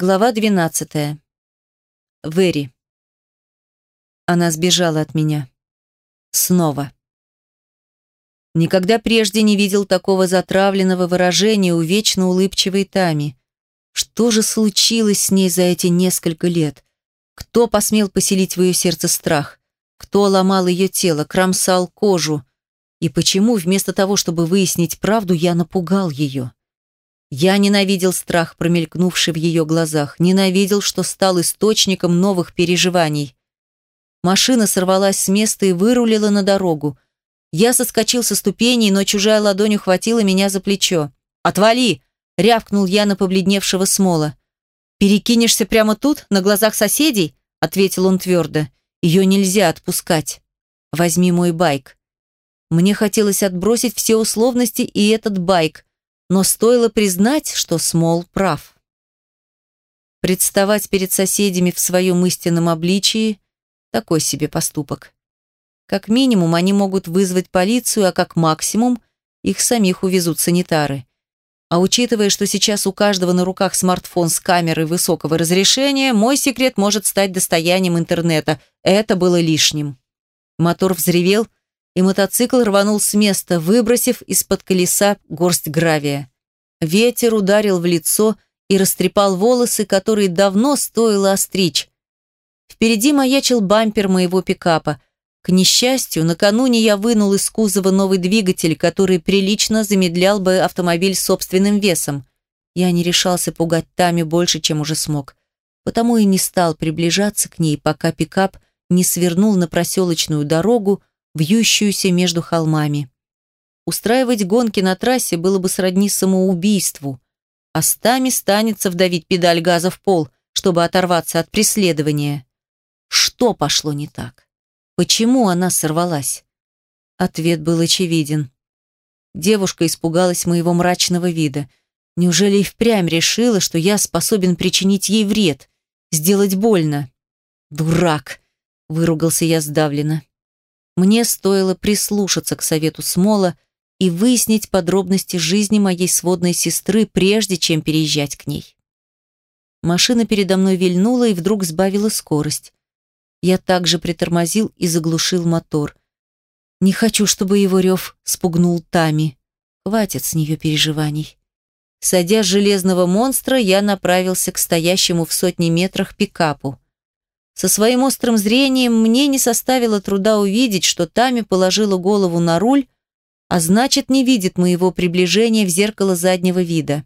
Глава 12. Вэри. Она сбежала от меня. Снова. Никогда прежде не видел такого затравленного выражения у вечно улыбчивой Тами. Что же случилось с ней за эти несколько лет? Кто посмел поселить в ее сердце страх? Кто ломал ее тело, кромсал кожу? И почему вместо того, чтобы выяснить правду, я напугал ее? Я ненавидел страх, промелькнувший в ее глазах, ненавидел, что стал источником новых переживаний. Машина сорвалась с места и вырулила на дорогу. Я соскочил со ступеней, но чужая ладонь ухватила меня за плечо. «Отвали!» — рявкнул я на побледневшего Смола. «Перекинешься прямо тут, на глазах соседей?» — ответил он твердо. «Ее нельзя отпускать. Возьми мой байк». Мне хотелось отбросить все условности и этот байк, но стоило признать, что Смол прав. Представать перед соседями в своем истинном обличии – такой себе поступок. Как минимум, они могут вызвать полицию, а как максимум, их самих увезут санитары. А учитывая, что сейчас у каждого на руках смартфон с камерой высокого разрешения, мой секрет может стать достоянием интернета. Это было лишним. Мотор взревел, и мотоцикл рванул с места, выбросив из-под колеса горсть гравия. Ветер ударил в лицо и растрепал волосы, которые давно стоило остричь. Впереди маячил бампер моего пикапа. К несчастью, накануне я вынул из кузова новый двигатель, который прилично замедлял бы автомобиль собственным весом. Я не решался пугать Тами больше, чем уже смог. Потому и не стал приближаться к ней, пока пикап не свернул на проселочную дорогу, вьющуюся между холмами. Устраивать гонки на трассе было бы сродни самоубийству, а стами станется вдавить педаль газа в пол, чтобы оторваться от преследования. Что пошло не так? Почему она сорвалась? Ответ был очевиден. Девушка испугалась моего мрачного вида. Неужели и впрямь решила, что я способен причинить ей вред, сделать больно? «Дурак!» – выругался я сдавленно. Мне стоило прислушаться к совету Смола и выяснить подробности жизни моей сводной сестры, прежде чем переезжать к ней. Машина передо мной вильнула и вдруг сбавила скорость. Я также притормозил и заглушил мотор. Не хочу, чтобы его рев спугнул Тами. Хватит с нее переживаний. Садя железного монстра, я направился к стоящему в сотни метрах пикапу. Со своим острым зрением мне не составило труда увидеть, что Тами положила голову на руль, а значит, не видит моего приближения в зеркало заднего вида.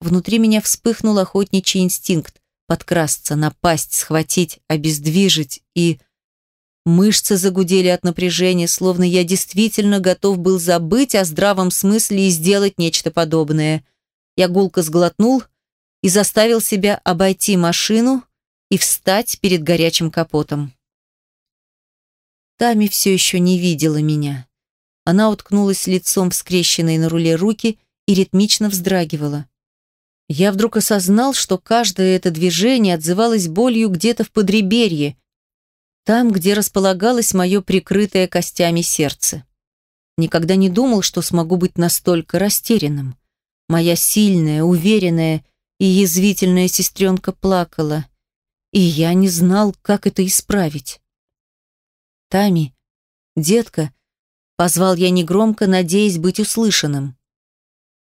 Внутри меня вспыхнул охотничий инстинкт подкрасться, напасть, схватить, обездвижить и... Мышцы загудели от напряжения, словно я действительно готов был забыть о здравом смысле и сделать нечто подобное. Я гулко сглотнул и заставил себя обойти машину, и встать перед горячим капотом. Тами все еще не видела меня. Она уткнулась лицом в скрещенные на руле руки и ритмично вздрагивала. Я вдруг осознал, что каждое это движение отзывалось болью где-то в подреберье, там, где располагалось мое прикрытое костями сердце. Никогда не думал, что смогу быть настолько растерянным. Моя сильная, уверенная и язвительная сестренка плакала и я не знал, как это исправить. «Тами, детка», — позвал я негромко, надеясь быть услышанным.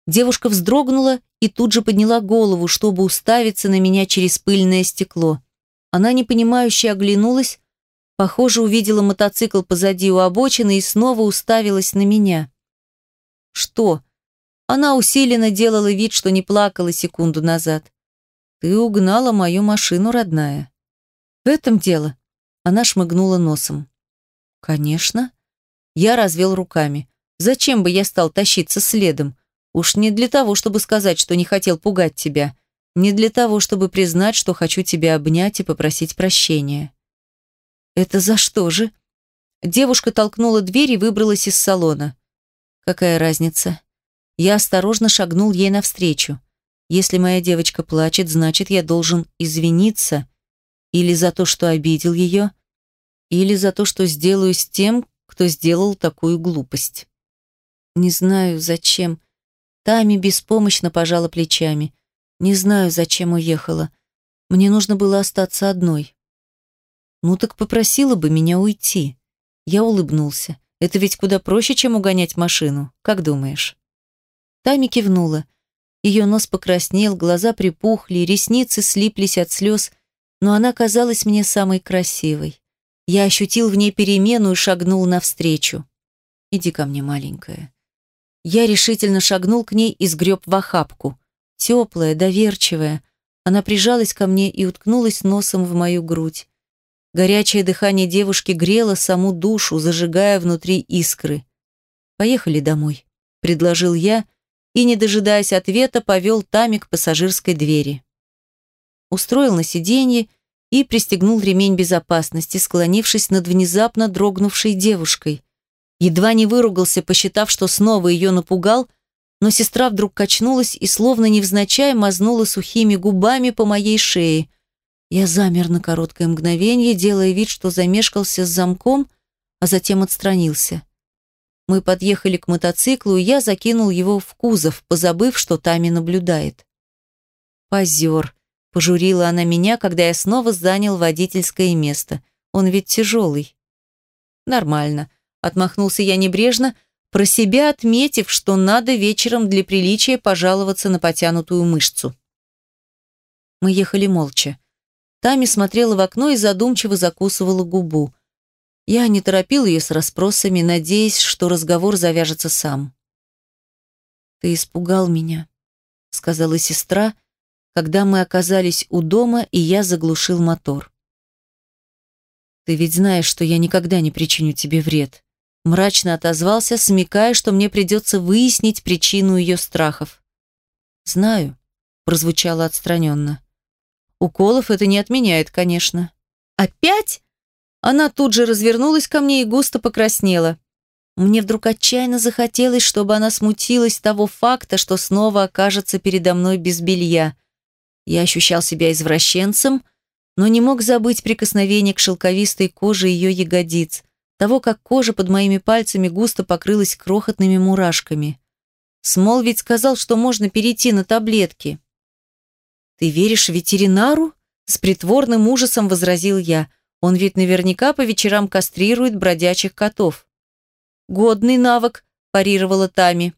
Девушка вздрогнула и тут же подняла голову, чтобы уставиться на меня через пыльное стекло. Она непонимающе оглянулась, похоже, увидела мотоцикл позади у обочины и снова уставилась на меня. «Что?» Она усиленно делала вид, что не плакала секунду назад. «Ты угнала мою машину, родная». «В этом дело». Она шмыгнула носом. «Конечно». Я развел руками. «Зачем бы я стал тащиться следом? Уж не для того, чтобы сказать, что не хотел пугать тебя. Не для того, чтобы признать, что хочу тебя обнять и попросить прощения». «Это за что же?» Девушка толкнула дверь и выбралась из салона. «Какая разница?» Я осторожно шагнул ей навстречу. Если моя девочка плачет, значит, я должен извиниться или за то, что обидел ее, или за то, что сделаю с тем, кто сделал такую глупость. Не знаю, зачем. Тами беспомощно пожала плечами. Не знаю, зачем уехала. Мне нужно было остаться одной. Ну так попросила бы меня уйти. Я улыбнулся. Это ведь куда проще, чем угонять машину. Как думаешь? Тами кивнула. Ее нос покраснел, глаза припухли, ресницы слиплись от слез, но она казалась мне самой красивой. Я ощутил в ней перемену и шагнул навстречу. «Иди ко мне, маленькая». Я решительно шагнул к ней и сгреб в охапку. Теплая, доверчивая. Она прижалась ко мне и уткнулась носом в мою грудь. Горячее дыхание девушки грело саму душу, зажигая внутри искры. «Поехали домой», — предложил я, и, не дожидаясь ответа, повел Тами к пассажирской двери. Устроил на сиденье и пристегнул ремень безопасности, склонившись над внезапно дрогнувшей девушкой. Едва не выругался, посчитав, что снова ее напугал, но сестра вдруг качнулась и, словно невзначай, мазнула сухими губами по моей шее — я замер на короткое мгновение, делая вид, что замешкался с замком, а затем отстранился. Мы подъехали к мотоциклу, и я закинул его в кузов, позабыв, что Тами наблюдает. «Позер», — пожурила она меня, когда я снова занял водительское место. «Он ведь тяжелый». «Нормально», — отмахнулся я небрежно, про себя отметив, что надо вечером для приличия пожаловаться на потянутую мышцу. Мы ехали молча. Тами смотрела в окно и задумчиво закусывала губу. Я не торопил ее с расспросами, надеясь, что разговор завяжется сам. «Ты испугал меня», — сказала сестра, когда мы оказались у дома, и я заглушил мотор. «Ты ведь знаешь, что я никогда не причиню тебе вред», — мрачно отозвался, смекая, что мне придется выяснить причину ее страхов. «Знаю», — прозвучало отстраненно. Уколов это не отменяет, конечно. Опять? Она тут же развернулась ко мне и густо покраснела. Мне вдруг отчаянно захотелось, чтобы она смутилась того факта, что снова окажется передо мной без белья. Я ощущал себя извращенцем, но не мог забыть прикосновение к шелковистой коже ее ягодиц, того, как кожа под моими пальцами густо покрылась крохотными мурашками. Смол ведь сказал, что можно перейти на таблетки. «Ты веришь ветеринару?» С притворным ужасом возразил я. «Он ведь наверняка по вечерам кастрирует бродячих котов». «Годный навык», – парировала Тами.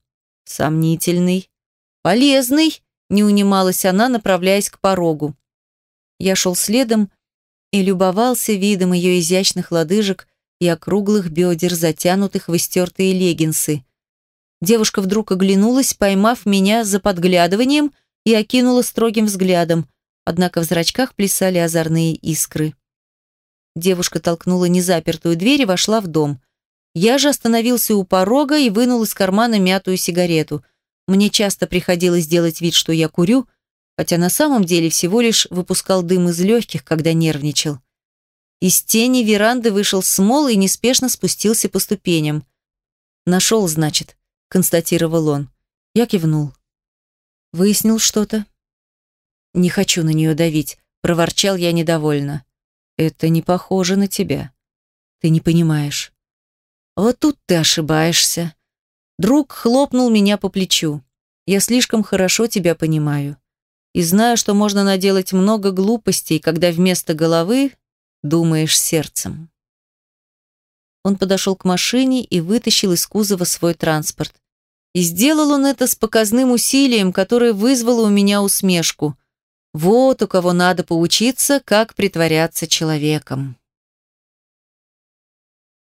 «Сомнительный». «Полезный», – не унималась она, направляясь к порогу. Я шел следом и любовался видом ее изящных лодыжек и округлых бедер, затянутых в истертые леггинсы. Девушка вдруг оглянулась, поймав меня за подглядыванием и окинула строгим взглядом, однако в зрачках плясали озорные искры. Девушка толкнула незапертую дверь и вошла в дом. Я же остановился у порога и вынул из кармана мятую сигарету. Мне часто приходилось делать вид, что я курю, хотя на самом деле всего лишь выпускал дым из легких, когда нервничал. Из тени веранды вышел Смол и неспешно спустился по ступеням. «Нашел, значит», — констатировал он. Я кивнул. Выяснил что-то? Не хочу на нее давить, проворчал я недовольно. Это не похоже на тебя. Ты не понимаешь. Вот тут ты ошибаешься. Друг хлопнул меня по плечу. Я слишком хорошо тебя понимаю. И знаю, что можно наделать много глупостей, когда вместо головы думаешь сердцем. Он подошел к машине и вытащил из кузова свой транспорт. И сделал он это с показным усилием, которое вызвало у меня усмешку. Вот у кого надо поучиться, как притворяться человеком.